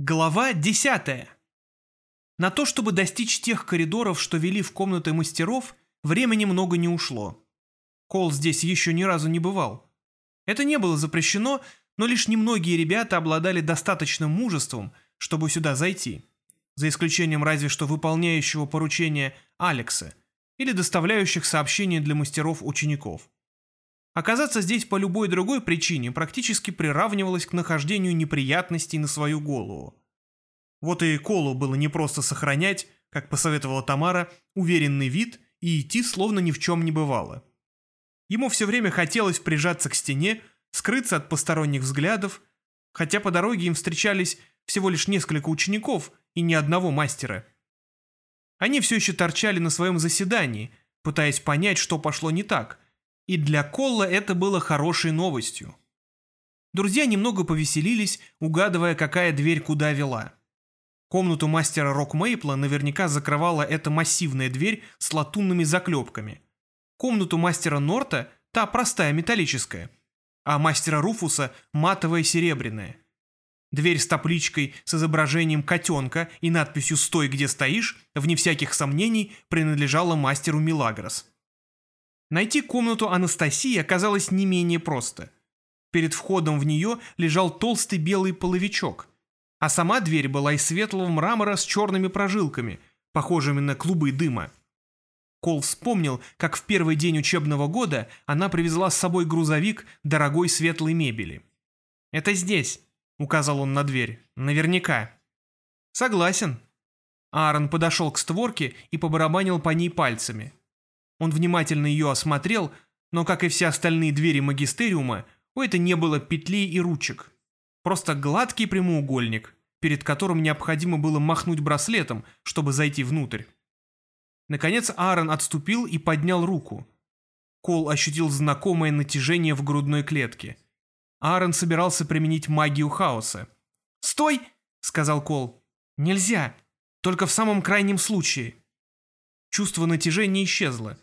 Глава 10. На то, чтобы достичь тех коридоров, что вели в комнаты мастеров, времени много не ушло. Кол здесь еще ни разу не бывал. Это не было запрещено, но лишь немногие ребята обладали достаточным мужеством, чтобы сюда зайти. За исключением разве что выполняющего поручения Алекса или доставляющих сообщения для мастеров учеников. Оказаться здесь по любой другой причине практически приравнивалось к нахождению неприятностей на свою голову. Вот и Колу было непросто сохранять, как посоветовала Тамара, уверенный вид и идти словно ни в чем не бывало. Ему все время хотелось прижаться к стене, скрыться от посторонних взглядов, хотя по дороге им встречались всего лишь несколько учеников и ни одного мастера. Они все еще торчали на своем заседании, пытаясь понять, что пошло не так – и для Колла это было хорошей новостью. Друзья немного повеселились, угадывая, какая дверь куда вела. Комнату мастера Рок Мейпла наверняка закрывала эта массивная дверь с латунными заклепками. Комнату мастера Норта – та простая металлическая, а мастера Руфуса – матовая серебряная. Дверь с табличкой с изображением котенка и надписью «Стой, где стоишь» вне всяких сомнений принадлежала мастеру Милагрос. Найти комнату Анастасии оказалось не менее просто. Перед входом в нее лежал толстый белый половичок, а сама дверь была из светлого мрамора с черными прожилками, похожими на клубы дыма. Кол вспомнил, как в первый день учебного года она привезла с собой грузовик дорогой светлой мебели. «Это здесь», — указал он на дверь, — «наверняка». «Согласен». Аарон подошел к створке и побарабанил по ней пальцами. Он внимательно ее осмотрел, но, как и все остальные двери магистериума, у этой не было петлей и ручек. Просто гладкий прямоугольник, перед которым необходимо было махнуть браслетом, чтобы зайти внутрь. Наконец Аарон отступил и поднял руку. Кол ощутил знакомое натяжение в грудной клетке. Аарон собирался применить магию хаоса. «Стой!» — сказал Кол. «Нельзя! Только в самом крайнем случае!» Чувство натяжения исчезло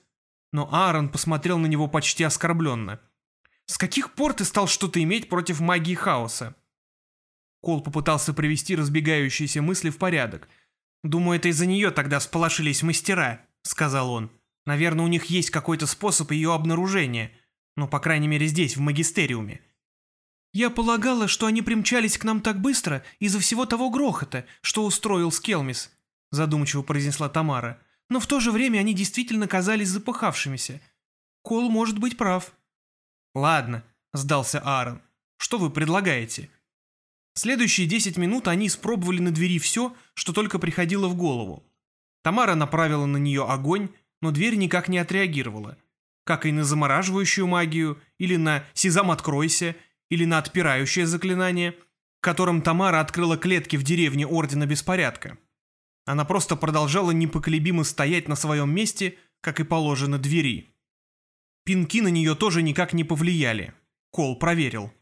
но Аарон посмотрел на него почти оскорбленно. «С каких пор ты стал что-то иметь против магии хаоса?» Кол попытался привести разбегающиеся мысли в порядок. «Думаю, это из-за нее тогда сполошились мастера», — сказал он. «Наверное, у них есть какой-то способ ее обнаружения. Ну, по крайней мере, здесь, в магистериуме». «Я полагала, что они примчались к нам так быстро из-за всего того грохота, что устроил Скелмис», — задумчиво произнесла Тамара но в то же время они действительно казались запыхавшимися. Кол может быть прав. «Ладно», — сдался Аарон. «Что вы предлагаете?» Следующие десять минут они испробовали на двери все, что только приходило в голову. Тамара направила на нее огонь, но дверь никак не отреагировала. Как и на замораживающую магию, или на «Сезам, откройся», или на отпирающее заклинание, которым Тамара открыла клетки в деревне Ордена Беспорядка. Она просто продолжала непоколебимо стоять на своем месте, как и положено двери. Пинки на нее тоже никак не повлияли. Кол проверил.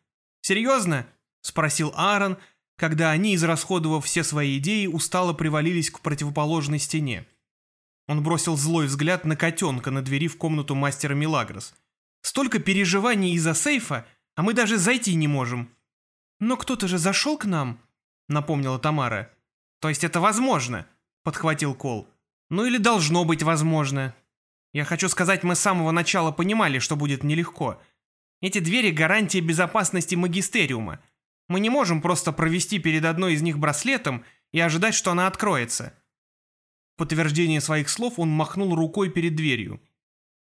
«Серьезно?» – спросил Аарон, когда они, израсходовав все свои идеи, устало привалились к противоположной стене. Он бросил злой взгляд на котенка на двери в комнату мастера Милагрос. «Столько переживаний из-за сейфа, а мы даже зайти не можем». «Но кто-то же зашел к нам», — напомнила Тамара. «То есть это возможно?» — подхватил Кол. «Ну или должно быть возможно. Я хочу сказать, мы с самого начала понимали, что будет нелегко. Эти двери — гарантия безопасности магистериума. Мы не можем просто провести перед одной из них браслетом и ожидать, что она откроется». В подтверждение своих слов он махнул рукой перед дверью.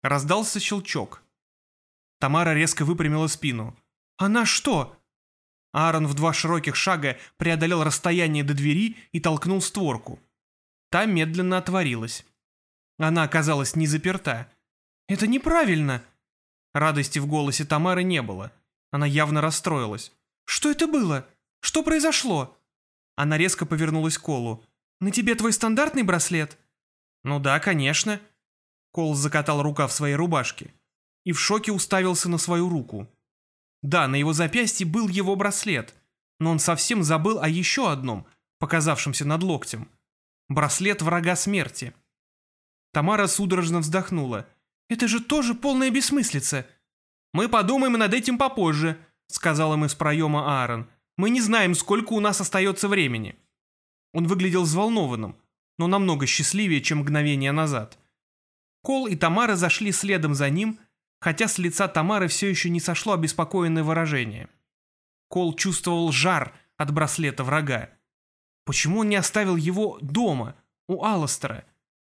Раздался щелчок. Тамара резко выпрямила спину. «Она что?» Аарон в два широких шага преодолел расстояние до двери и толкнул створку. Та медленно отворилась. Она оказалась не заперта. «Это неправильно!» Радости в голосе Тамары не было. Она явно расстроилась. «Что это было? Что произошло?» Она резко повернулась к Колу. «На тебе твой стандартный браслет?» «Ну да, конечно». Кол закатал рука в своей рубашке и в шоке уставился на свою руку. Да, на его запястье был его браслет, но он совсем забыл о еще одном, показавшемся над локтем. Браслет врага смерти. Тамара судорожно вздохнула. «Это же тоже полная бессмыслица!» «Мы подумаем над этим попозже», — сказал им из проема Аарон. Мы не знаем, сколько у нас остается времени». Он выглядел взволнованным, но намного счастливее, чем мгновение назад. Кол и Тамара зашли следом за ним, хотя с лица Тамары все еще не сошло обеспокоенное выражение. Кол чувствовал жар от браслета врага. Почему он не оставил его дома, у Алластера?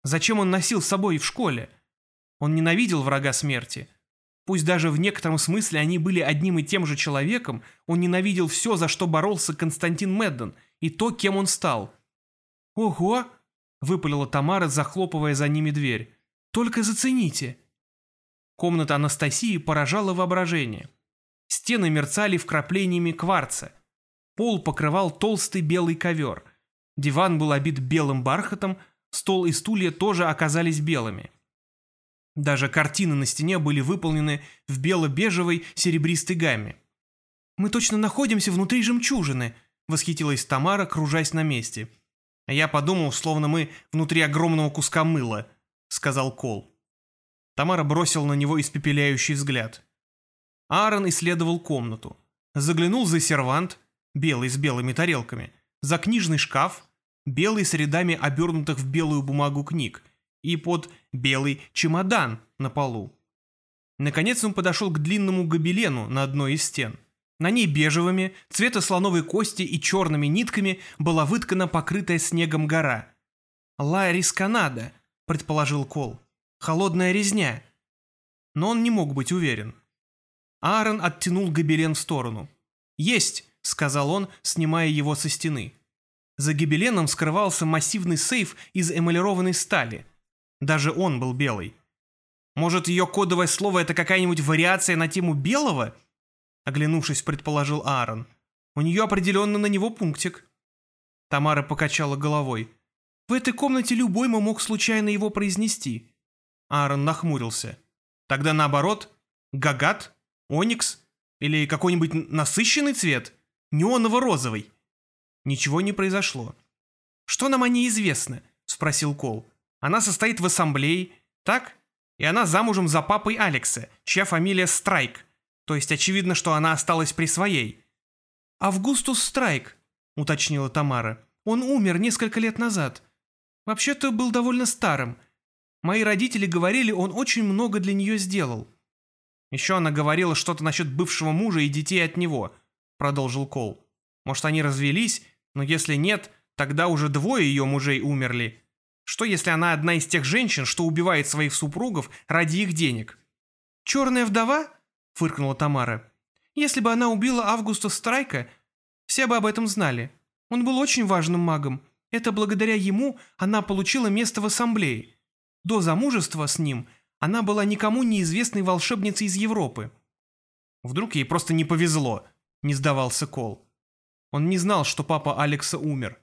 Зачем он носил с собой в школе? Он ненавидел врага смерти. Пусть даже в некотором смысле они были одним и тем же человеком, он ненавидел все, за что боролся Константин Медден, и то, кем он стал. «Ого!» — выпалила Тамара, захлопывая за ними дверь. «Только зацените!» Комната Анастасии поражала воображение. Стены мерцали вкраплениями кварца. Пол покрывал толстый белый ковер. Диван был обит белым бархатом, стол и стулья тоже оказались белыми. Даже картины на стене были выполнены в бело-бежевой серебристой гамме. «Мы точно находимся внутри жемчужины», — восхитилась Тамара, кружась на месте. «А я подумал, словно мы внутри огромного куска мыла», — сказал Кол. Тамара бросила на него испепеляющий взгляд. Аарон исследовал комнату. Заглянул за сервант, белый с белыми тарелками, за книжный шкаф, белый с рядами обернутых в белую бумагу книг, и под белый чемодан на полу. Наконец он подошел к длинному гобелену на одной из стен. На ней бежевыми, цвета слоновой кости и черными нитками была выткана покрытая снегом гора. «Ла Рисканада», — предположил Кол. «Холодная резня». Но он не мог быть уверен. Аарон оттянул гобелен в сторону. «Есть!» — сказал он, снимая его со стены. За гобеленом скрывался массивный сейф из эмалированной стали. Даже он был белый. «Может, ее кодовое слово — это какая-нибудь вариация на тему белого?» Оглянувшись, предположил Аарон. «У нее определенно на него пунктик». Тамара покачала головой. «В этой комнате любой мог случайно его произнести». Аарон нахмурился. «Тогда наоборот, Гагат?» Оникс? Или какой-нибудь насыщенный цвет? Неоново-розовый?» Ничего не произошло. «Что нам о ней известно?» — спросил Кол. «Она состоит в ассамблее, так? И она замужем за папой Алекса, чья фамилия Страйк. То есть очевидно, что она осталась при своей». «Августус Страйк», — уточнила Тамара. «Он умер несколько лет назад. Вообще-то был довольно старым. Мои родители говорили, он очень много для нее сделал. Еще она говорила что-то насчет бывшего мужа и детей от него», — продолжил Кол. «Может, они развелись, но если нет, тогда уже двое ее мужей умерли. Что, если она одна из тех женщин, что убивает своих супругов ради их денег?» «Черная вдова?» — фыркнула Тамара. «Если бы она убила Августа Страйка, все бы об этом знали. Он был очень важным магом. Это благодаря ему она получила место в ассамблее. До замужества с ним — она была никому неизвестной волшебницей из Европы. Вдруг ей просто не повезло, не сдавался Кол. Он не знал, что папа Алекса умер.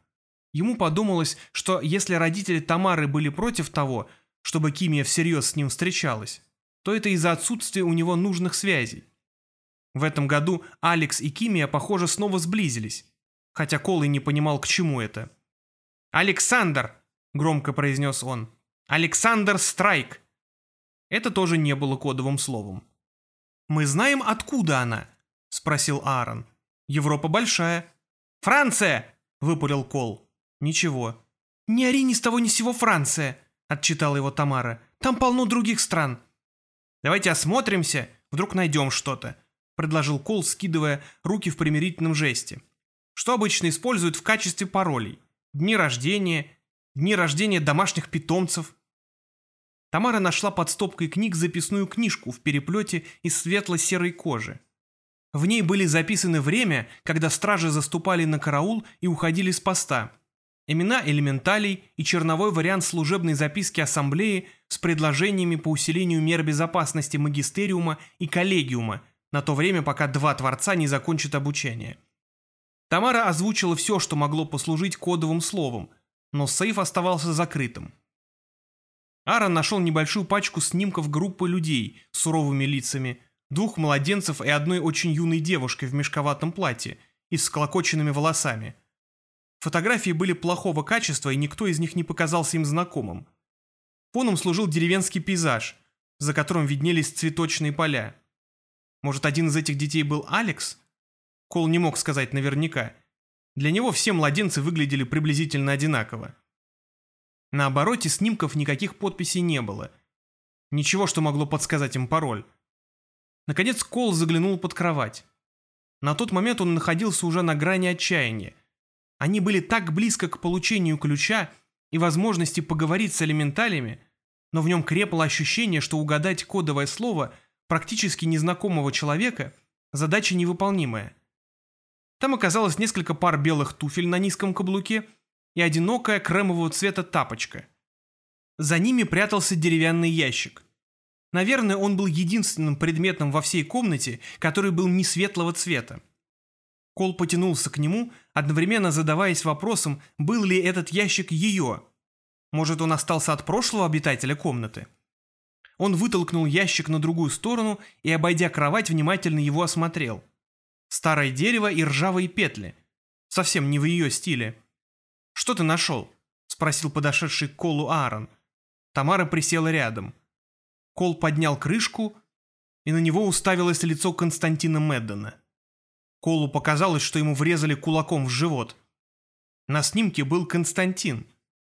Ему подумалось, что если родители Тамары были против того, чтобы Кимия всерьез с ним встречалась, то это из-за отсутствия у него нужных связей. В этом году Алекс и Кимия, похоже, снова сблизились, хотя Кол и не понимал, к чему это. «Александр!» — громко произнес он. «Александр Страйк!» Это тоже не было кодовым словом. «Мы знаем, откуда она?» — спросил Аарон. «Европа большая». «Франция!» — выпалил Кол. «Ничего». «Не ори ни с того ни сего Франция!» — отчитала его Тамара. «Там полно других стран». «Давайте осмотримся, вдруг найдем что-то», — предложил Кол, скидывая руки в примирительном жесте. «Что обычно используют в качестве паролей? Дни рождения, дни рождения домашних питомцев, Тамара нашла под стопкой книг записную книжку в переплете из светло-серой кожи. В ней были записаны время, когда стражи заступали на караул и уходили с поста, имена элементалей и черновой вариант служебной записки ассамблеи с предложениями по усилению мер безопасности магистериума и коллегиума на то время, пока два творца не закончат обучение. Тамара озвучила все, что могло послужить кодовым словом, но сейф оставался закрытым. Аарон нашел небольшую пачку снимков группы людей с суровыми лицами, двух младенцев и одной очень юной девушкой в мешковатом платье и с колокоченными волосами. Фотографии были плохого качества, и никто из них не показался им знакомым. Фоном служил деревенский пейзаж, за которым виднелись цветочные поля. Может, один из этих детей был Алекс? Кол не мог сказать наверняка. Для него все младенцы выглядели приблизительно одинаково. На обороте снимков никаких подписей не было. Ничего, что могло подсказать им пароль. Наконец Кол заглянул под кровать. На тот момент он находился уже на грани отчаяния. Они были так близко к получению ключа и возможности поговорить с элементалями, но в нем крепло ощущение, что угадать кодовое слово практически незнакомого человека – задача невыполнимая. Там оказалось несколько пар белых туфель на низком каблуке и одинокая кремового цвета тапочка. За ними прятался деревянный ящик. Наверное, он был единственным предметом во всей комнате, который был не светлого цвета. Кол потянулся к нему, одновременно задаваясь вопросом, был ли этот ящик ее. Может, он остался от прошлого обитателя комнаты? Он вытолкнул ящик на другую сторону и, обойдя кровать, внимательно его осмотрел. Старое дерево и ржавые петли. Совсем не в ее стиле. «Что ты нашел?» — спросил подошедший к Колу Аарон. Тамара присела рядом. Кол поднял крышку, и на него уставилось лицо Константина Меддена. Колу показалось, что ему врезали кулаком в живот. На снимке был Константин.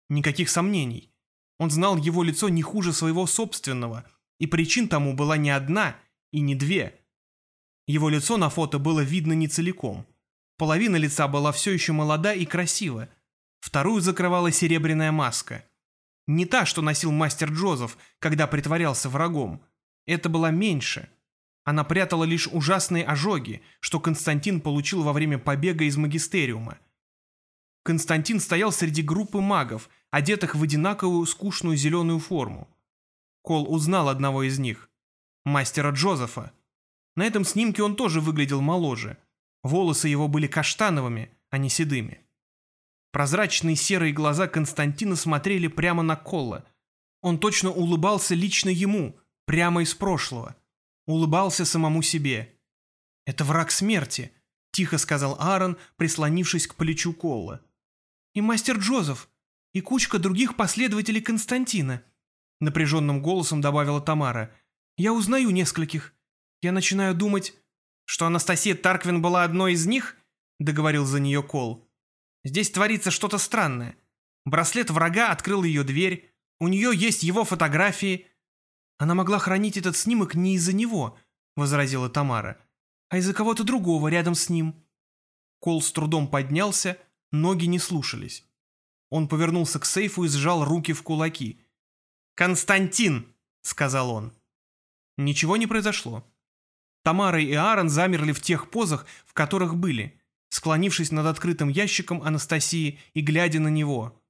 Никаких сомнений. Он знал его лицо не хуже своего собственного, и причин тому была не одна и не две. Его лицо на фото было видно не целиком. Половина лица была все еще молода и красива, вторую закрывала серебряная маска. Не та, что носил мастер Джозеф, когда притворялся врагом. Это была меньше. Она прятала лишь ужасные ожоги, что Константин получил во время побега из магистериума. Константин стоял среди группы магов, одетых в одинаковую скучную зеленую форму. Кол узнал одного из них. Мастера Джозефа. На этом снимке он тоже выглядел моложе. Волосы его были каштановыми, а не седыми. Прозрачные серые глаза Константина смотрели прямо на Колла. Он точно улыбался лично ему, прямо из прошлого. Улыбался самому себе. «Это враг смерти», — тихо сказал Аарон, прислонившись к плечу Колла. «И мастер Джозеф, и кучка других последователей Константина», — напряженным голосом добавила Тамара. «Я узнаю нескольких. Я начинаю думать...» «Что Анастасия Тарквин была одной из них?» — договорил за нее Кол. Здесь творится что-то странное. Браслет врага открыл ее дверь, у нее есть его фотографии. Она могла хранить этот снимок не из-за него, возразила Тамара, а из-за кого-то другого рядом с ним. Кол с трудом поднялся, ноги не слушались. Он повернулся к сейфу и сжал руки в кулаки. «Константин!» — сказал он. Ничего не произошло. Тамара и Аарон замерли в тех позах, в которых были склонившись над открытым ящиком Анастасии и глядя на него.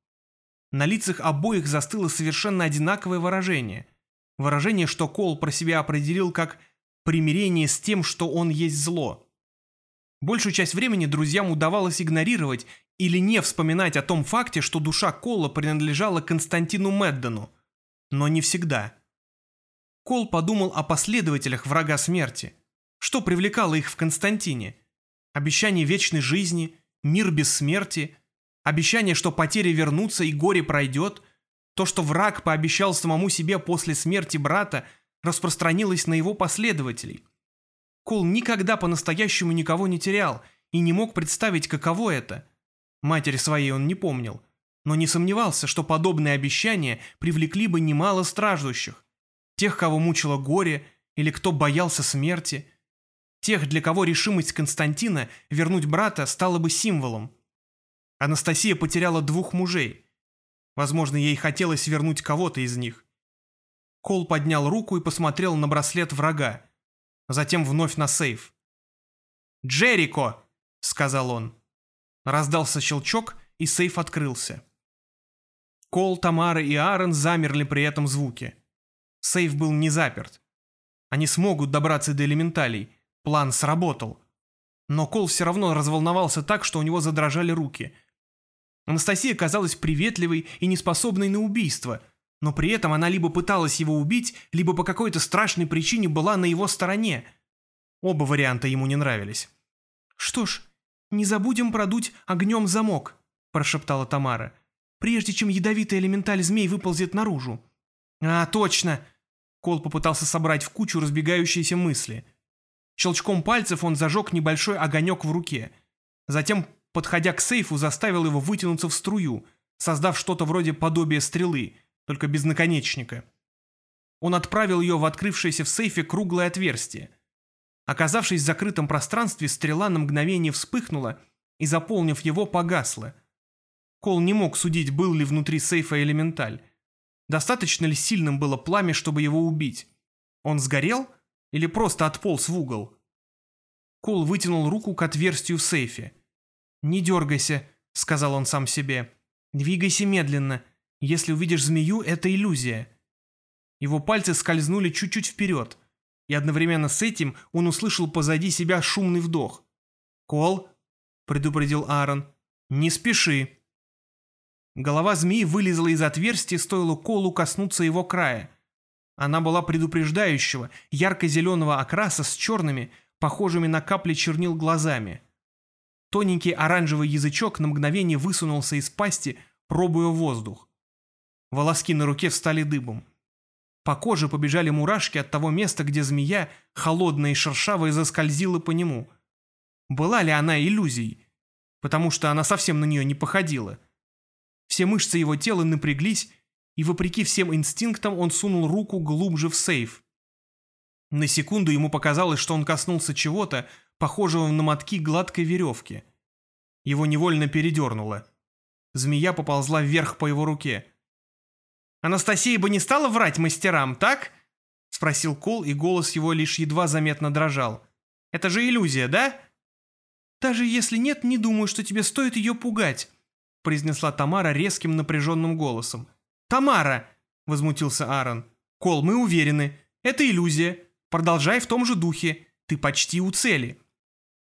На лицах обоих застыло совершенно одинаковое выражение. Выражение, что Кол про себя определил как примирение с тем, что он есть зло. Большую часть времени друзьям удавалось игнорировать или не вспоминать о том факте, что душа Кола принадлежала Константину Меддену. Но не всегда. Кол подумал о последователях врага смерти. Что привлекало их в Константине – обещание вечной жизни, мир без смерти, обещание, что потери вернутся и горе пройдет, то, что враг пообещал самому себе после смерти брата, распространилось на его последователей. Кол никогда по-настоящему никого не терял и не мог представить, каково это. Матери своей он не помнил, но не сомневался, что подобные обещания привлекли бы немало страждущих, тех, кого мучило горе или кто боялся смерти – Тех, для кого решимость Константина вернуть брата стала бы символом. Анастасия потеряла двух мужей. Возможно, ей хотелось вернуть кого-то из них. Кол поднял руку и посмотрел на браслет врага. Затем вновь на сейф. «Джерико!» — сказал он. Раздался щелчок, и сейф открылся. Кол, Тамара и Аарон замерли при этом звуке. Сейф был не заперт. Они смогут добраться до элементалей, План сработал. Но Кол все равно разволновался так, что у него задрожали руки. Анастасия казалась приветливой и неспособной на убийство, но при этом она либо пыталась его убить, либо по какой-то страшной причине была на его стороне. Оба варианта ему не нравились. «Что ж, не забудем продуть огнем замок», – прошептала Тамара, «прежде чем ядовитый элементаль змей выползет наружу». «А, точно!» Кол попытался собрать в кучу разбегающиеся мысли – Щелчком пальцев он зажег небольшой огонек в руке. Затем, подходя к сейфу, заставил его вытянуться в струю, создав что-то вроде подобия стрелы, только без наконечника. Он отправил ее в открывшееся в сейфе круглое отверстие. Оказавшись в закрытом пространстве, стрела на мгновение вспыхнула и, заполнив его, погасла. Кол не мог судить, был ли внутри сейфа элементаль. Достаточно ли сильным было пламя, чтобы его убить? Он сгорел или просто отполз в угол? Кол вытянул руку к отверстию в сейфе. «Не дергайся», — сказал он сам себе. «Двигайся медленно. Если увидишь змею, это иллюзия». Его пальцы скользнули чуть-чуть вперед, и одновременно с этим он услышал позади себя шумный вдох. «Кол», — предупредил Аарон, — «не спеши». Голова змеи вылезла из отверстия, стоило Колу коснуться его края. Она была предупреждающего, ярко-зеленого окраса с черными, похожими на капли чернил глазами. Тоненький оранжевый язычок на мгновение высунулся из пасти, пробуя воздух. Волоски на руке встали дыбом. По коже побежали мурашки от того места, где змея, холодная и шершавая, заскользила по нему. Была ли она иллюзией? Потому что она совсем на нее не походила. Все мышцы его тела напряглись, и вопреки всем инстинктам он сунул руку глубже в сейф. На секунду ему показалось, что он коснулся чего-то, похожего на мотки гладкой веревки. Его невольно передернуло. Змея поползла вверх по его руке. «Анастасия бы не стала врать мастерам, так?» — спросил Кол, и голос его лишь едва заметно дрожал. «Это же иллюзия, да?» «Даже если нет, не думаю, что тебе стоит ее пугать», — произнесла Тамара резким напряженным голосом. «Тамара!» — возмутился Аарон. «Кол, мы уверены. Это иллюзия. Продолжай в том же духе. Ты почти у цели».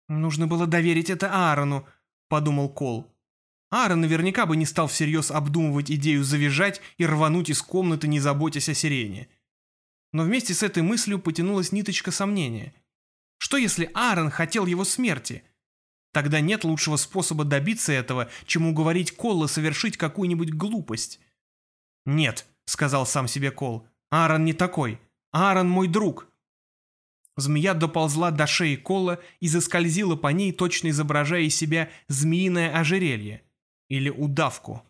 «Нужно было доверить это Аарону», — подумал Кол. Аарон наверняка бы не стал всерьез обдумывать идею завизжать и рвануть из комнаты, не заботясь о сирене. Но вместе с этой мыслью потянулась ниточка сомнения. Что если Аарон хотел его смерти? Тогда нет лучшего способа добиться этого, чем уговорить Колла совершить какую-нибудь глупость. «Нет», — сказал сам себе Кол, — «Аарон не такой. Аарон мой друг». Змея доползла до шеи Кола и заскользила по ней, точно изображая из себя змеиное ожерелье или удавку.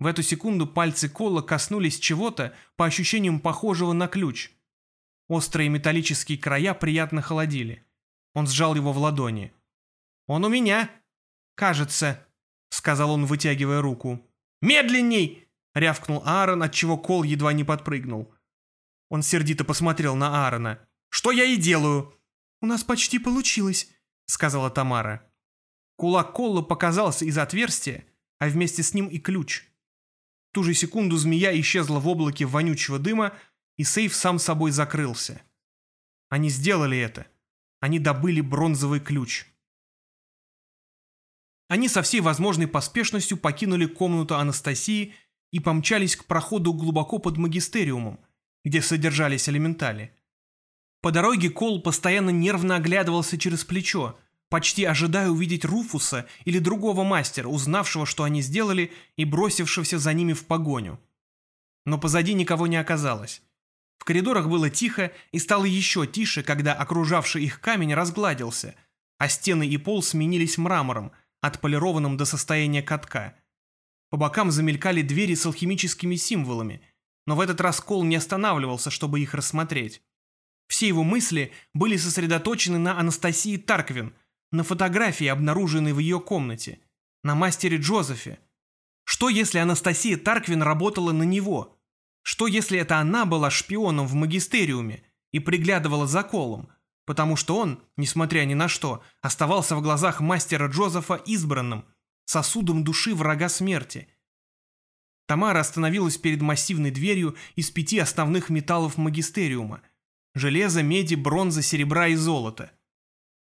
В эту секунду пальцы Кола коснулись чего-то, по ощущениям похожего на ключ. Острые металлические края приятно холодили. Он сжал его в ладони. «Он у меня!» «Кажется», — сказал он, вытягивая руку. «Медленней!» — рявкнул Аарон, отчего Кол едва не подпрыгнул. Он сердито посмотрел на Аарона. «Что я и делаю!» «У нас почти получилось», — сказала Тамара. Кулак Колла показался из отверстия, а вместе с ним и ключ. В ту же секунду змея исчезла в облаке вонючего дыма, и сейф сам собой закрылся. Они сделали это. Они добыли бронзовый ключ. Они со всей возможной поспешностью покинули комнату Анастасии и помчались к проходу глубоко под магистериумом, где содержались элементали. По дороге Кол постоянно нервно оглядывался через плечо, почти ожидая увидеть Руфуса или другого мастера, узнавшего, что они сделали, и бросившегося за ними в погоню. Но позади никого не оказалось. В коридорах было тихо и стало еще тише, когда окружавший их камень разгладился, а стены и пол сменились мрамором, отполированным до состояния катка – по бокам замелькали двери с алхимическими символами, но в этот раз Кол не останавливался, чтобы их рассмотреть. Все его мысли были сосредоточены на Анастасии Тарквин, на фотографии, обнаруженной в ее комнате, на мастере Джозефе. Что если Анастасия Тарквин работала на него? Что если это она была шпионом в магистериуме и приглядывала за Колом, потому что он, несмотря ни на что, оставался в глазах мастера Джозефа избранным, сосудом души врага смерти. Тамара остановилась перед массивной дверью из пяти основных металлов магистериума – железа, меди, бронза, серебра и золота.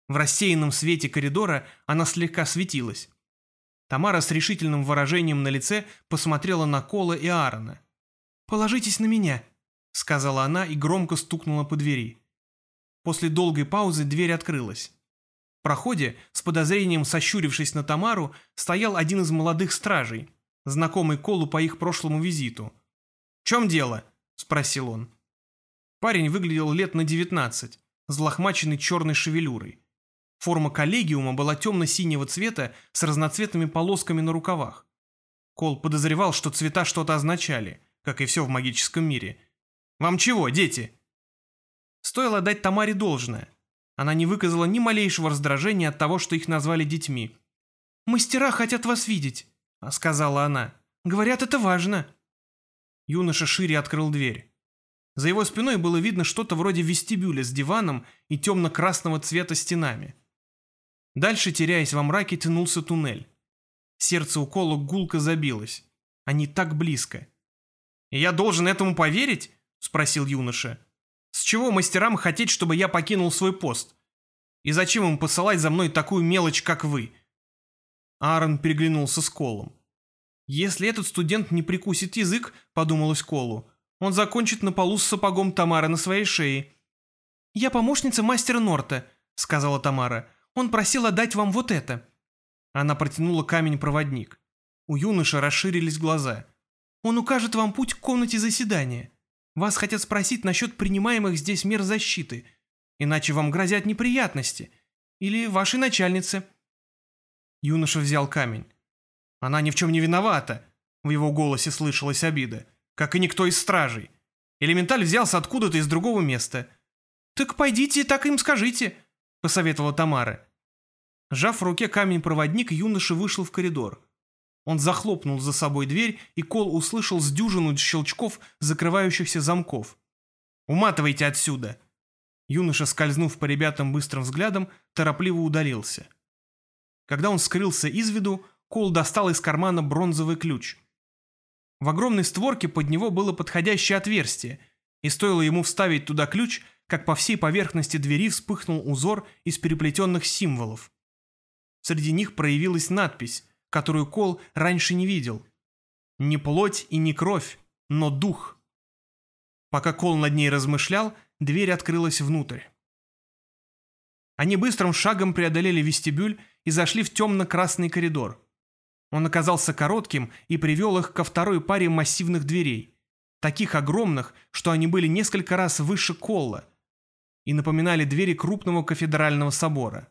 В рассеянном свете коридора она слегка светилась. Тамара с решительным выражением на лице посмотрела на Кола и Аарона. «Положитесь на меня», — сказала она и громко стукнула по двери. После долгой паузы дверь открылась проходе, с подозрением сощурившись на Тамару, стоял один из молодых стражей, знакомый Колу по их прошлому визиту. «В чем дело?» – спросил он. Парень выглядел лет на девятнадцать. взлохмаченный черной шевелюрой. Форма коллегиума была темно-синего цвета с разноцветными полосками на рукавах. Кол подозревал, что цвета что-то означали, как и все в магическом мире. «Вам чего, дети?» Стоило дать Тамаре должное. Она не выказала ни малейшего раздражения от того, что их назвали детьми. «Мастера хотят вас видеть», — сказала она. «Говорят, это важно». Юноша шире открыл дверь. За его спиной было видно что-то вроде вестибюля с диваном и темно-красного цвета стенами. Дальше, теряясь во мраке, тянулся туннель. Сердце у Кола гулко забилось. Они так близко. «И я должен этому поверить?» — спросил юноша. «С чего мастерам хотеть, чтобы я покинул свой пост? И зачем им посылать за мной такую мелочь, как вы?» Аарон переглянулся с Колом. «Если этот студент не прикусит язык, — подумалось Колу, — он закончит на полу с сапогом Тамары на своей шее». «Я помощница мастера Норта», — сказала Тамара. Он просил отдать вам вот это». Она протянула камень-проводник. У юноши расширились глаза. «Он укажет вам путь к комнате заседания. Вас хотят спросить насчет принимаемых здесь мер защиты, иначе вам грозят неприятности. Или вашей начальнице». Юноша взял камень. «Она ни в чем не виновата», — в его голосе слышалась обида, «как и никто из стражей. Элементаль взялся откуда-то из другого места». «Так пойдите так им скажите», — посоветовала Тамара. Сжав в руке камень-проводник, юноша вышел в коридор. Он захлопнул за собой дверь, и Кол услышал с дюжину щелчков закрывающихся замков. «Уматывайте отсюда!» Юноша, скользнув по ребятам быстрым взглядом, торопливо удалился. Когда он скрылся из виду, Кол достал из кармана бронзовый ключ. В огромной створке под него было подходящее отверстие, и стоило ему вставить туда ключ, как по всей поверхности двери вспыхнул узор из переплетенных символов. Среди них проявилась надпись, которую Кол раньше не видел. «Не плоть и не кровь, но дух». Пока Кол над ней размышлял, дверь открылась внутрь. Они быстрым шагом преодолели вестибюль и зашли в темно-красный коридор. Он оказался коротким и привел их ко второй паре массивных дверей, таких огромных, что они были несколько раз выше Колла, и напоминали двери крупного кафедрального собора.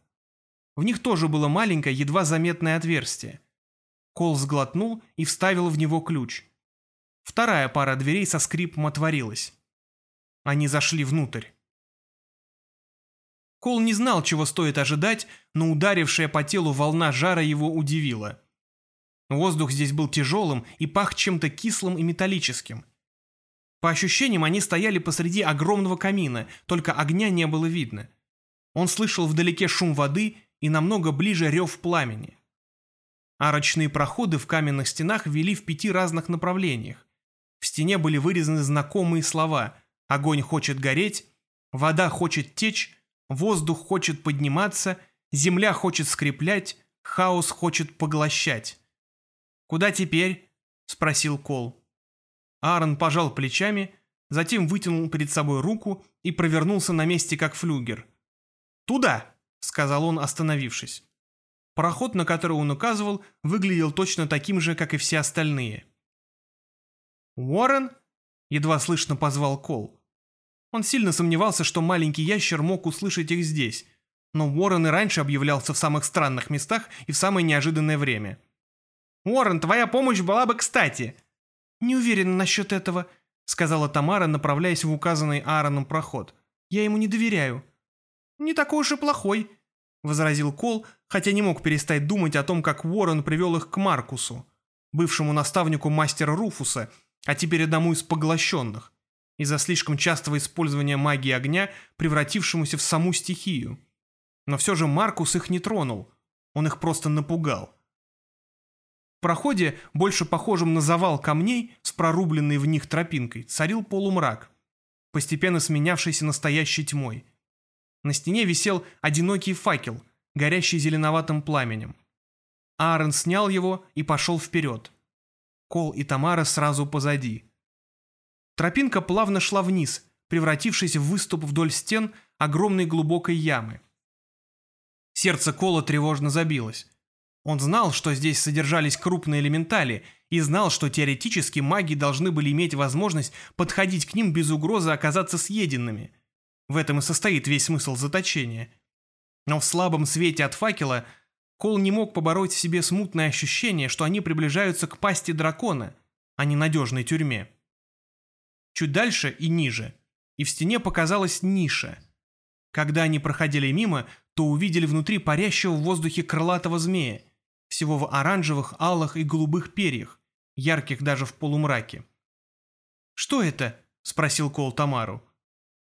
В них тоже было маленькое, едва заметное отверстие. Кол сглотнул и вставил в него ключ. Вторая пара дверей со скрипом отворилась. Они зашли внутрь. Кол не знал, чего стоит ожидать, но ударившая по телу волна жара его удивила. Воздух здесь был тяжелым и пах чем-то кислым и металлическим. По ощущениям, они стояли посреди огромного камина, только огня не было видно. Он слышал вдалеке шум воды и намного ближе рев пламени. Арочные проходы в каменных стенах вели в пяти разных направлениях. В стене были вырезаны знакомые слова «Огонь хочет гореть», «Вода хочет течь», «Воздух хочет подниматься», «Земля хочет скреплять», «Хаос хочет поглощать». «Куда теперь?» — спросил Кол. Аарон пожал плечами, затем вытянул перед собой руку и провернулся на месте, как флюгер. «Туда!» — сказал он, остановившись. Пароход, на который он указывал, выглядел точно таким же, как и все остальные. «Уоррен?» — едва слышно позвал Кол. Он сильно сомневался, что маленький ящер мог услышать их здесь, но Уоррен и раньше объявлялся в самых странных местах и в самое неожиданное время. «Уоррен, твоя помощь была бы кстати!» «Не уверена насчет этого», — сказала Тамара, направляясь в указанный Аароном проход. «Я ему не доверяю». «Не такой уж и плохой», — возразил Кол, хотя не мог перестать думать о том, как Уоррен привел их к Маркусу, бывшему наставнику мастера Руфуса, а теперь одному из поглощенных, из-за слишком частого использования магии огня, превратившемуся в саму стихию. Но все же Маркус их не тронул, он их просто напугал. В проходе, больше похожем на завал камней, с прорубленной в них тропинкой, царил полумрак, постепенно сменявшийся настоящей тьмой. На стене висел одинокий факел, горящий зеленоватым пламенем. Аарон снял его и пошел вперед. Кол и Тамара сразу позади. Тропинка плавно шла вниз, превратившись в выступ вдоль стен огромной глубокой ямы. Сердце Кола тревожно забилось. Он знал, что здесь содержались крупные элементали, и знал, что теоретически маги должны были иметь возможность подходить к ним без угрозы оказаться съеденными – В этом и состоит весь смысл заточения. Но в слабом свете от факела Кол не мог побороть в себе смутное ощущение, что они приближаются к пасти дракона, а не надежной тюрьме. Чуть дальше и ниже, и в стене показалась ниша. Когда они проходили мимо, то увидели внутри парящего в воздухе крылатого змея, всего в оранжевых, алых и голубых перьях, ярких даже в полумраке. «Что это?» — спросил Кол Тамару.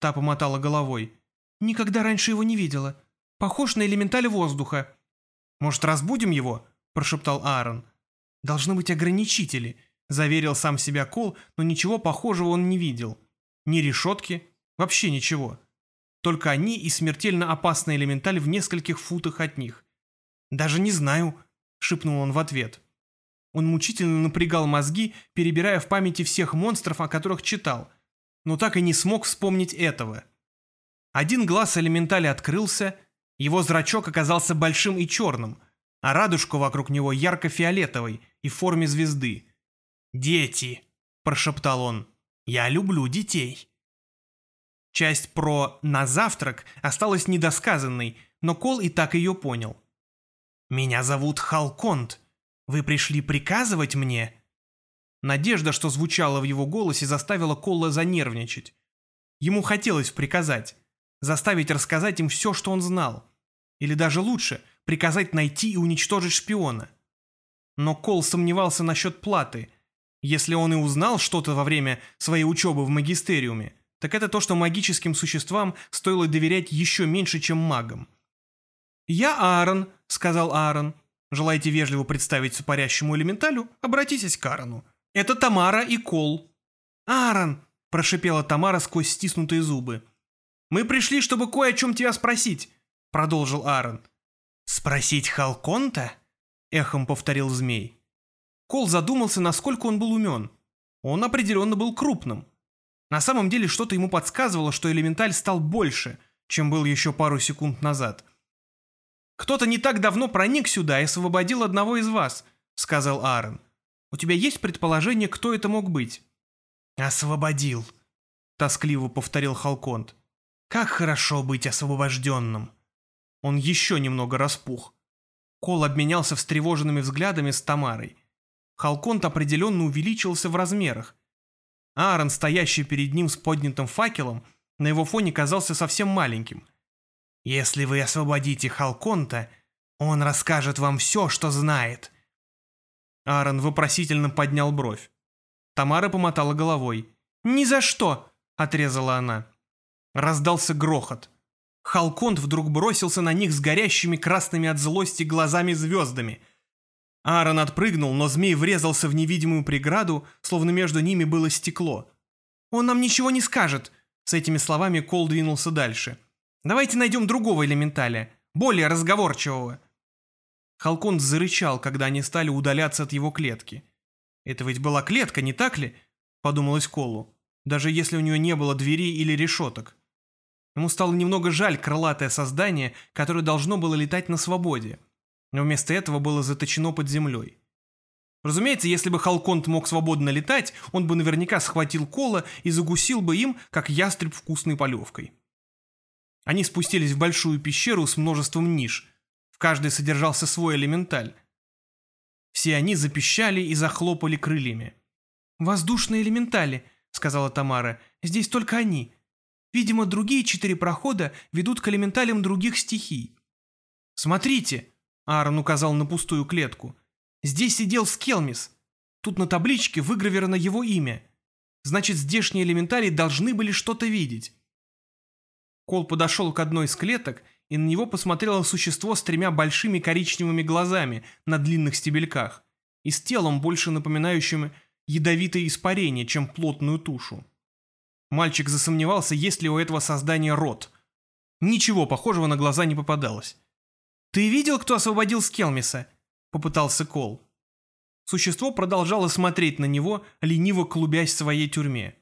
Та помотала головой. «Никогда раньше его не видела. Похож на элементаль воздуха». «Может, разбудим его?» — прошептал Аарон. «Должны быть ограничители», — заверил сам себя Кол, но ничего похожего он не видел. Ни решетки, вообще ничего. Только они и смертельно опасный элементаль в нескольких футах от них. «Даже не знаю», — шепнул он в ответ. Он мучительно напрягал мозги, перебирая в памяти всех монстров, о которых читал, но так и не смог вспомнить этого. Один глаз элементаля открылся, его зрачок оказался большим и черным, а радужка вокруг него ярко-фиолетовой и в форме звезды. «Дети!» – прошептал он. «Я люблю детей!» Часть про «на завтрак» осталась недосказанной, но Кол и так ее понял. «Меня зовут Халконт», вы пришли приказывать мне?» Надежда, что звучала в его голосе, заставила Колла занервничать. Ему хотелось приказать, заставить рассказать им все, что он знал. Или даже лучше, приказать найти и уничтожить шпиона. Но Кол сомневался насчет платы. Если он и узнал что-то во время своей учебы в магистериуме, так это то, что магическим существам стоило доверять еще меньше, чем магам. «Я Аарон», — сказал Аарон. Желаете вежливо представиться парящему элементалю? Обратитесь к Аарону. Это Тамара и Кол». «Аарон!» – прошипела Тамара сквозь стиснутые зубы. «Мы пришли, чтобы кое о чем тебя спросить», – продолжил Аарон. «Спросить Халконта?» – эхом повторил змей. Кол задумался, насколько он был умен. Он определенно был крупным. На самом деле что-то ему подсказывало, что элементаль стал больше, чем был еще пару секунд назад – «Кто-то не так давно проник сюда и освободил одного из вас», — сказал Аарон. «У тебя есть предположение, кто это мог быть?» «Освободил», — тоскливо повторил Халконт. «Как хорошо быть освобожденным!» Он еще немного распух. Кол обменялся встревоженными взглядами с Тамарой. Халконт определенно увеличился в размерах. Аарон, стоящий перед ним с поднятым факелом, на его фоне казался совсем маленьким. Если вы освободите Халконта, он расскажет вам все, что знает». Аарон вопросительно поднял бровь. Тамара помотала головой. «Ни за что!» — отрезала она. Раздался грохот. Халконт вдруг бросился на них с горящими красными от злости глазами-звездами. Аарон отпрыгнул, но змей врезался в невидимую преграду, словно между ними было стекло. «Он нам ничего не скажет!» С этими словами Кол двинулся дальше. Давайте найдем другого элементаля, более разговорчивого». Халкон зарычал, когда они стали удаляться от его клетки. «Это ведь была клетка, не так ли?» – подумалось Колу. «Даже если у нее не было дверей или решеток». Ему стало немного жаль крылатое создание, которое должно было летать на свободе, но вместо этого было заточено под землей. Разумеется, если бы Халконт мог свободно летать, он бы наверняка схватил Кола и загусил бы им, как ястреб вкусной полевкой. Они спустились в большую пещеру с множеством ниш. Каждой содержался свой элементаль. Все они запищали и захлопали крыльями. «Воздушные элементали», — сказала Тамара. «Здесь только они. Видимо, другие четыре прохода ведут к элементалям других стихий». «Смотрите», — Аарон указал на пустую клетку. «Здесь сидел Скелмис. Тут на табличке выгравировано его имя. Значит, здешние элементали должны были что-то видеть». Кол подошел к одной из клеток, и на него посмотрело существо с тремя большими коричневыми глазами на длинных стебельках и с телом, больше напоминающим ядовитое испарение, чем плотную тушу. Мальчик засомневался, есть ли у этого создания рот. Ничего похожего на глаза не попадалось. «Ты видел, кто освободил Скелмиса?» — попытался Кол. Существо продолжало смотреть на него, лениво клубясь в своей тюрьме.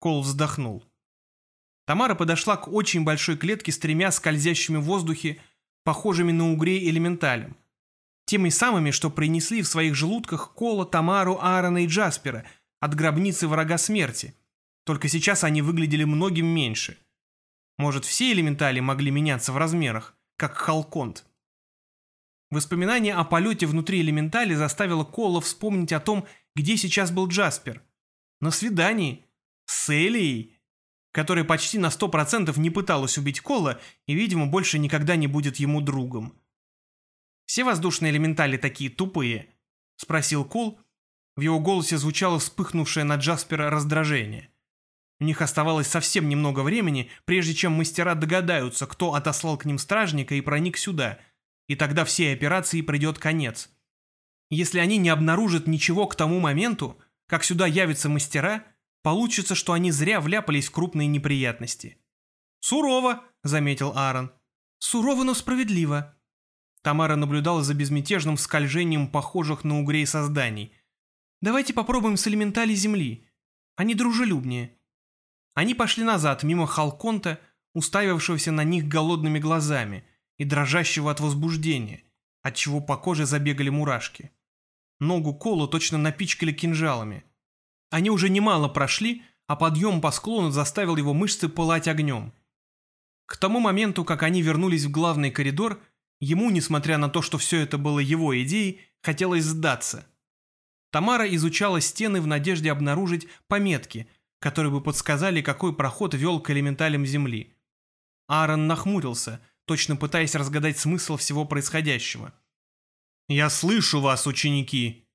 Кол вздохнул. Тамара подошла к очень большой клетке с тремя скользящими в воздухе, похожими на угрей элементалем. Теми самыми, что принесли в своих желудках Кола, Тамару, Аарона и Джаспера от гробницы врага смерти. Только сейчас они выглядели многим меньше. Может, все элементали могли меняться в размерах, как Халконт? Воспоминание о полете внутри элементали заставило Кола вспомнить о том, где сейчас был Джаспер. На свидании. С Элией, которая почти на сто процентов не пыталась убить Кола и, видимо, больше никогда не будет ему другом. «Все воздушные элементали такие тупые?» — спросил Кол. В его голосе звучало вспыхнувшее на Джаспера раздражение. У них оставалось совсем немного времени, прежде чем мастера догадаются, кто отослал к ним стражника и проник сюда, и тогда всей операции придет конец. Если они не обнаружат ничего к тому моменту, как сюда явятся мастера, получится, что они зря вляпались в крупные неприятности. «Сурово», — заметил Аарон. «Сурово, но справедливо». Тамара наблюдала за безмятежным скольжением похожих на угрей созданий. «Давайте попробуем с элементали Земли. Они дружелюбнее». Они пошли назад, мимо Халконта, уставившегося на них голодными глазами и дрожащего от возбуждения, отчего по коже забегали мурашки. Ногу Колу точно напичкали кинжалами. Они уже немало прошли, а подъем по склону заставил его мышцы пылать огнем. К тому моменту, как они вернулись в главный коридор, ему, несмотря на то, что все это было его идеей, хотелось сдаться. Тамара изучала стены в надежде обнаружить пометки, которые бы подсказали, какой проход вел к элементалям Земли. Аарон нахмурился, точно пытаясь разгадать смысл всего происходящего. «Я слышу вас, ученики!»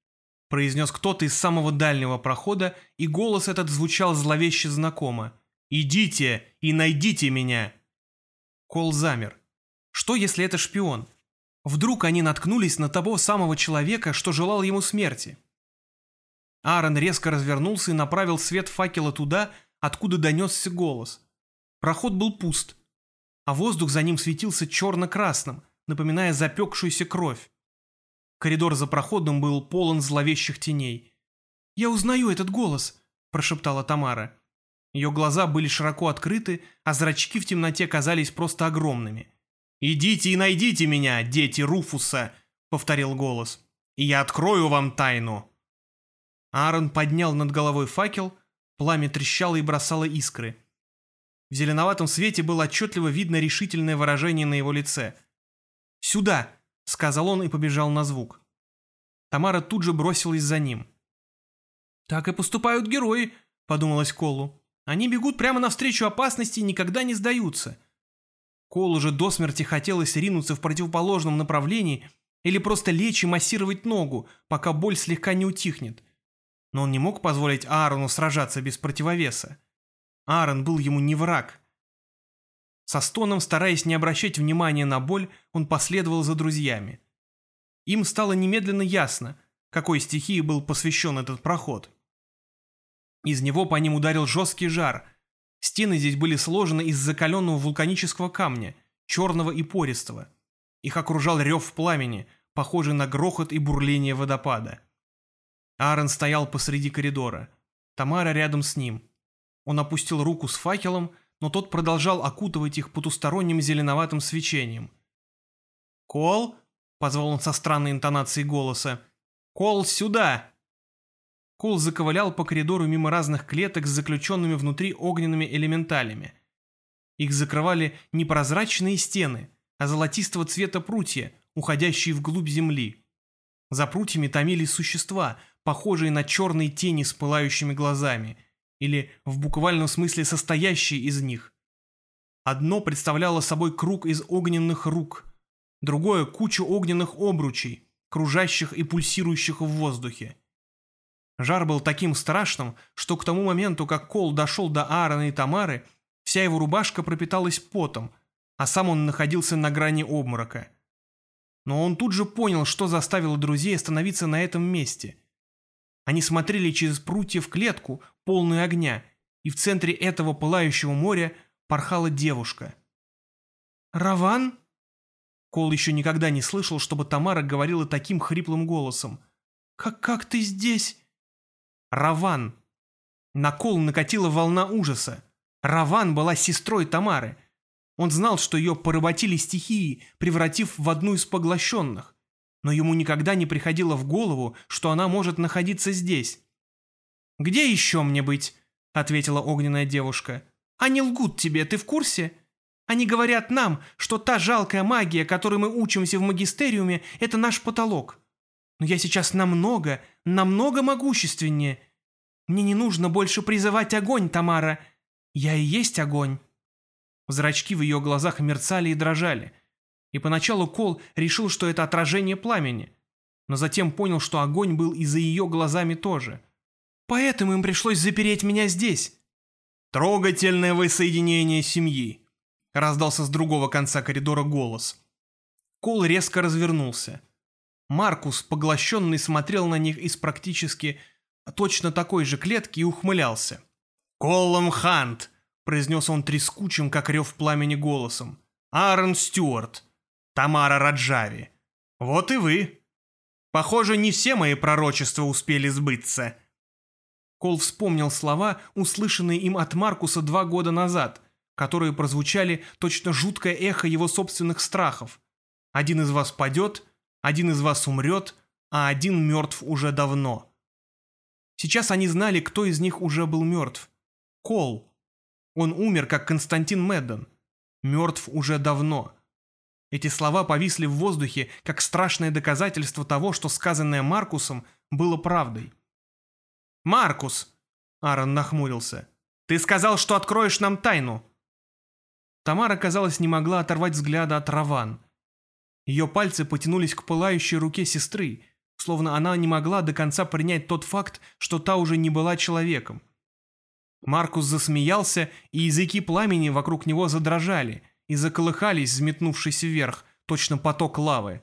Произнес кто-то из самого дальнего прохода, и голос этот звучал зловеще знакомо. «Идите и найдите меня!» Кол замер. Что, если это шпион? Вдруг они наткнулись на того самого человека, что желал ему смерти? Аарон резко развернулся и направил свет факела туда, откуда донесся голос. Проход был пуст, а воздух за ним светился черно-красным, напоминая запекшуюся кровь. Коридор за проходом был полон зловещих теней. «Я узнаю этот голос», – прошептала Тамара. Ее глаза были широко открыты, а зрачки в темноте казались просто огромными. «Идите и найдите меня, дети Руфуса», — повторил голос, — «и я открою вам тайну». Аарон поднял над головой факел, пламя трещало и бросало искры. В зеленоватом свете было отчетливо видно решительное выражение на его лице. «Сюда!» — сказал он и побежал на звук. Тамара тут же бросилась за ним. «Так и поступают герои», — подумалось Колу. «Они бегут прямо навстречу опасности и никогда не сдаются». Колу же до смерти хотелось ринуться в противоположном направлении или просто лечь и массировать ногу, пока боль слегка не утихнет. Но он не мог позволить Аарону сражаться без противовеса. Аарон был ему не враг, со стоном, стараясь не обращать внимания на боль, он последовал за друзьями. Им стало немедленно ясно, какой стихии был посвящен этот проход. Из него по ним ударил жесткий жар. Стены здесь были сложены из закаленного вулканического камня, черного и пористого. Их окружал рев пламени, похожий на грохот и бурление водопада. Аарон стоял посреди коридора. Тамара рядом с ним. Он опустил руку с факелом, но тот продолжал окутывать их потусторонним зеленоватым свечением. «Кол?» — позвал он со странной интонацией голоса. «Кол, сюда!» Кол заковылял по коридору мимо разных клеток с заключенными внутри огненными элементалями. Их закрывали не прозрачные стены, а золотистого цвета прутья, уходящие вглубь земли. За прутьями томились существа, похожие на черные тени с пылающими глазами, или в буквальном смысле состоящие из них. Одно представляло собой круг из огненных рук, другое — кучу огненных обручей, кружащих и пульсирующих в воздухе. Жар был таким страшным, что к тому моменту, как Кол дошел до Аарона и Тамары, вся его рубашка пропиталась потом, а сам он находился на грани обморока. Но он тут же понял, что заставило друзей остановиться на этом месте. Они смотрели через прутья в клетку, полную огня, и в центре этого пылающего моря порхала девушка. «Раван?» Кол еще никогда не слышал, чтобы Тамара говорила таким хриплым голосом. «Как, как ты здесь?» «Раван!» На Кол накатила волна ужаса. Раван была сестрой Тамары. Он знал, что ее поработили стихии, превратив в одну из поглощенных но ему никогда не приходило в голову, что она может находиться здесь. «Где еще мне быть?» — ответила огненная девушка. «Они лгут тебе, ты в курсе? Они говорят нам, что та жалкая магия, которой мы учимся в магистериуме, это наш потолок. Но я сейчас намного, намного могущественнее. Мне не нужно больше призывать огонь, Тамара. Я и есть огонь». Зрачки в ее глазах мерцали и дрожали. И поначалу Кол решил, что это отражение пламени. Но затем понял, что огонь был и за ее глазами тоже. Поэтому им пришлось запереть меня здесь. «Трогательное воссоединение семьи», — раздался с другого конца коридора голос. Кол резко развернулся. Маркус, поглощенный, смотрел на них из практически точно такой же клетки и ухмылялся. «Коллом Хант!» — произнес он трескучим, как рев пламени голосом. «Аарон Стюарт! Тамара Раджави! Вот и вы! Похоже, не все мои пророчества успели сбыться!» Кол вспомнил слова, услышанные им от Маркуса два года назад, которые прозвучали точно жуткое эхо его собственных страхов. «Один из вас падет, один из вас умрет, а один мертв уже давно». Сейчас они знали, кто из них уже был мертв. Кол. Он умер, как Константин Меддон. Мертв уже давно. Эти слова повисли в воздухе, как страшное доказательство того, что сказанное Маркусом было правдой. «Маркус!» — Аарон нахмурился. «Ты сказал, что откроешь нам тайну!» Тамара, казалось, не могла оторвать взгляда от Раван. Ее пальцы потянулись к пылающей руке сестры, словно она не могла до конца принять тот факт, что та уже не была человеком. Маркус засмеялся, и языки пламени вокруг него задрожали и заколыхались, взметнувшись вверх, точно поток лавы.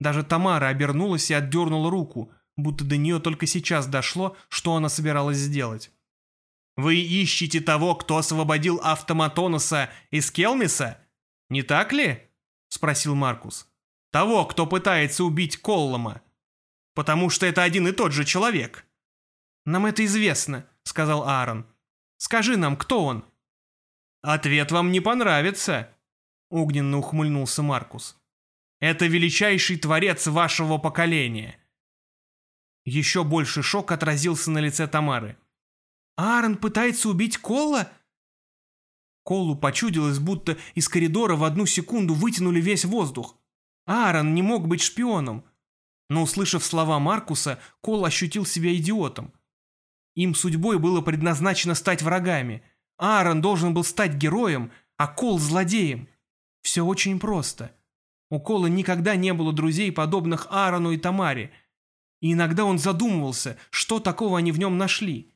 Даже Тамара обернулась и отдернула руку, будто до нее только сейчас дошло, что она собиралась сделать. «Вы ищете того, кто освободил автоматонуса из Келмиса? Не так ли?» — спросил Маркус. «Того, кто пытается убить Коллома. Потому что это один и тот же человек». «Нам это известно», — сказал Аарон. «Скажи нам, кто он?» «Ответ вам не понравится», — огненно ухмыльнулся Маркус. «Это величайший творец вашего поколения». Еще больше шок отразился на лице Тамары. «Аарон пытается убить Колла?» Колу почудилось, будто из коридора в одну секунду вытянули весь воздух. Аарон не мог быть шпионом. Но, услышав слова Маркуса, Кол ощутил себя идиотом. Им судьбой было предназначено стать врагами. Аарон должен был стать героем, а Кол – злодеем. Все очень просто. У Кола никогда не было друзей, подобных Аарону и Тамаре – и иногда он задумывался, что такого они в нем нашли.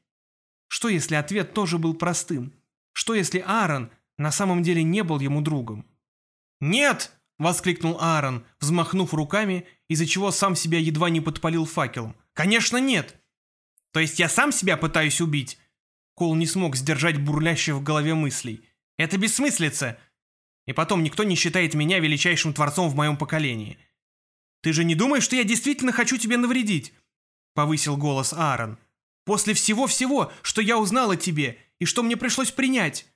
Что если ответ тоже был простым? Что если Аарон на самом деле не был ему другом? «Нет!» — воскликнул Аарон, взмахнув руками, из-за чего сам себя едва не подпалил факелом. «Конечно нет!» «То есть я сам себя пытаюсь убить?» Кол не смог сдержать бурлящих в голове мыслей. «Это бессмыслица!» И потом никто не считает меня величайшим творцом в моем поколении. «Ты же не думаешь, что я действительно хочу тебе навредить?» — повысил голос Аарон. «После всего-всего, что я узнал о тебе и что мне пришлось принять.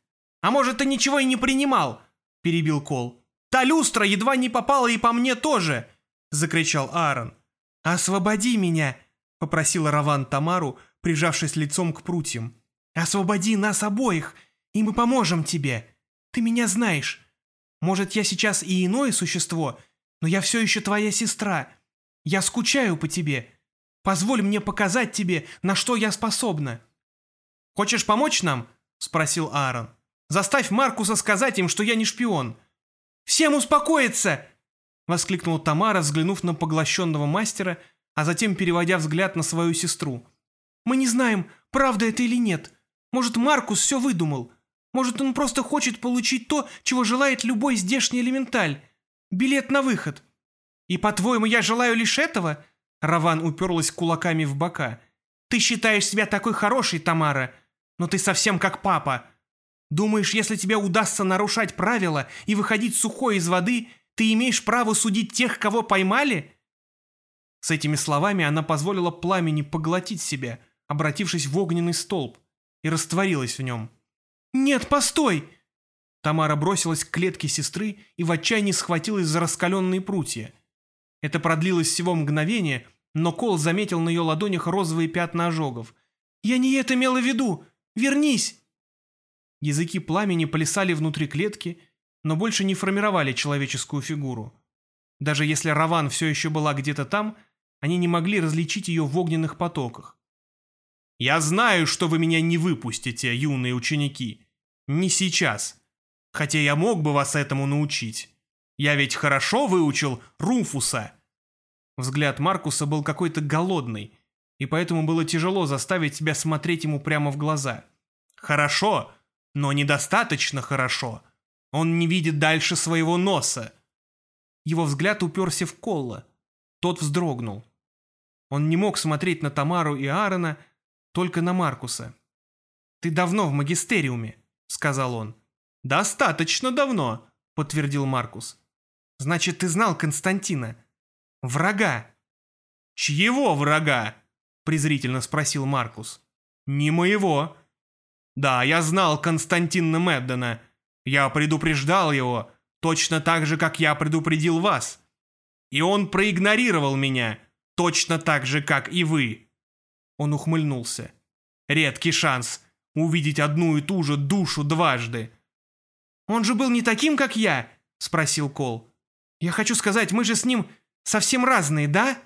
А может, ты ничего и не принимал?» — перебил Кол. «Та люстра едва не попала и по мне тоже!» — закричал Аарон. «Освободи меня!» — попросила Раван Тамару, прижавшись лицом к прутьям. «Освободи нас обоих, и мы поможем тебе. Ты меня знаешь. Может, я сейчас и иное существо, но я все еще твоя сестра. Я скучаю по тебе. Позволь мне показать тебе, на что я способна». «Хочешь помочь нам?» — спросил Аарон. «Заставь Маркуса сказать им, что я не шпион». «Всем успокоиться!» — воскликнула Тамара, взглянув на поглощенного мастера, а затем переводя взгляд на свою сестру. «Мы не знаем, правда это или нет. Может, Маркус все выдумал. Может, он просто хочет получить то, чего желает любой здешний элементаль билет на выход. И, по-твоему, я желаю лишь этого?» Раван уперлась кулаками в бока. «Ты считаешь себя такой хорошей, Тамара, но ты совсем как папа. Думаешь, если тебе удастся нарушать правила и выходить сухой из воды, ты имеешь право судить тех, кого поймали?» С этими словами она позволила пламени поглотить себя, обратившись в огненный столб, и растворилась в нем. «Нет, постой!» Тамара бросилась к клетке сестры и в отчаянии схватилась за раскаленные прутья. Это продлилось всего мгновение, но Кол заметил на ее ладонях розовые пятна ожогов. «Я не это имела в виду! Вернись!» Языки пламени плясали внутри клетки, но больше не формировали человеческую фигуру. Даже если Раван все еще была где-то там, они не могли различить ее в огненных потоках. «Я знаю, что вы меня не выпустите, юные ученики. Не сейчас. Хотя я мог бы вас этому научить. Я ведь хорошо выучил Руфуса». Взгляд Маркуса был какой-то голодный, и поэтому было тяжело заставить себя смотреть ему прямо в глаза. «Хорошо, но недостаточно хорошо. Он не видит дальше своего носа». Его взгляд уперся в Колла. Тот вздрогнул. Он не мог смотреть на Тамару и Аарона, только на Маркуса. «Ты давно в магистериуме», — сказал он. «Достаточно давно», — подтвердил Маркус. «Значит, ты знал Константина. Врага». «Чьего врага?» — презрительно спросил Маркус. «Не моего». «Да, я знал Константина Меддена. Я предупреждал его, точно так же, как я предупредил вас. И он проигнорировал меня, точно так же, как и вы». Он ухмыльнулся. «Редкий шанс увидеть одну и ту же душу дважды». «Он же был не таким, как я?» — спросил Кол. «Я хочу сказать, мы же с ним совсем разные, да?»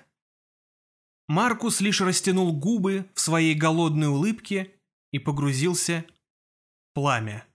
Маркус лишь растянул губы в своей голодной улыбке и погрузился в пламя.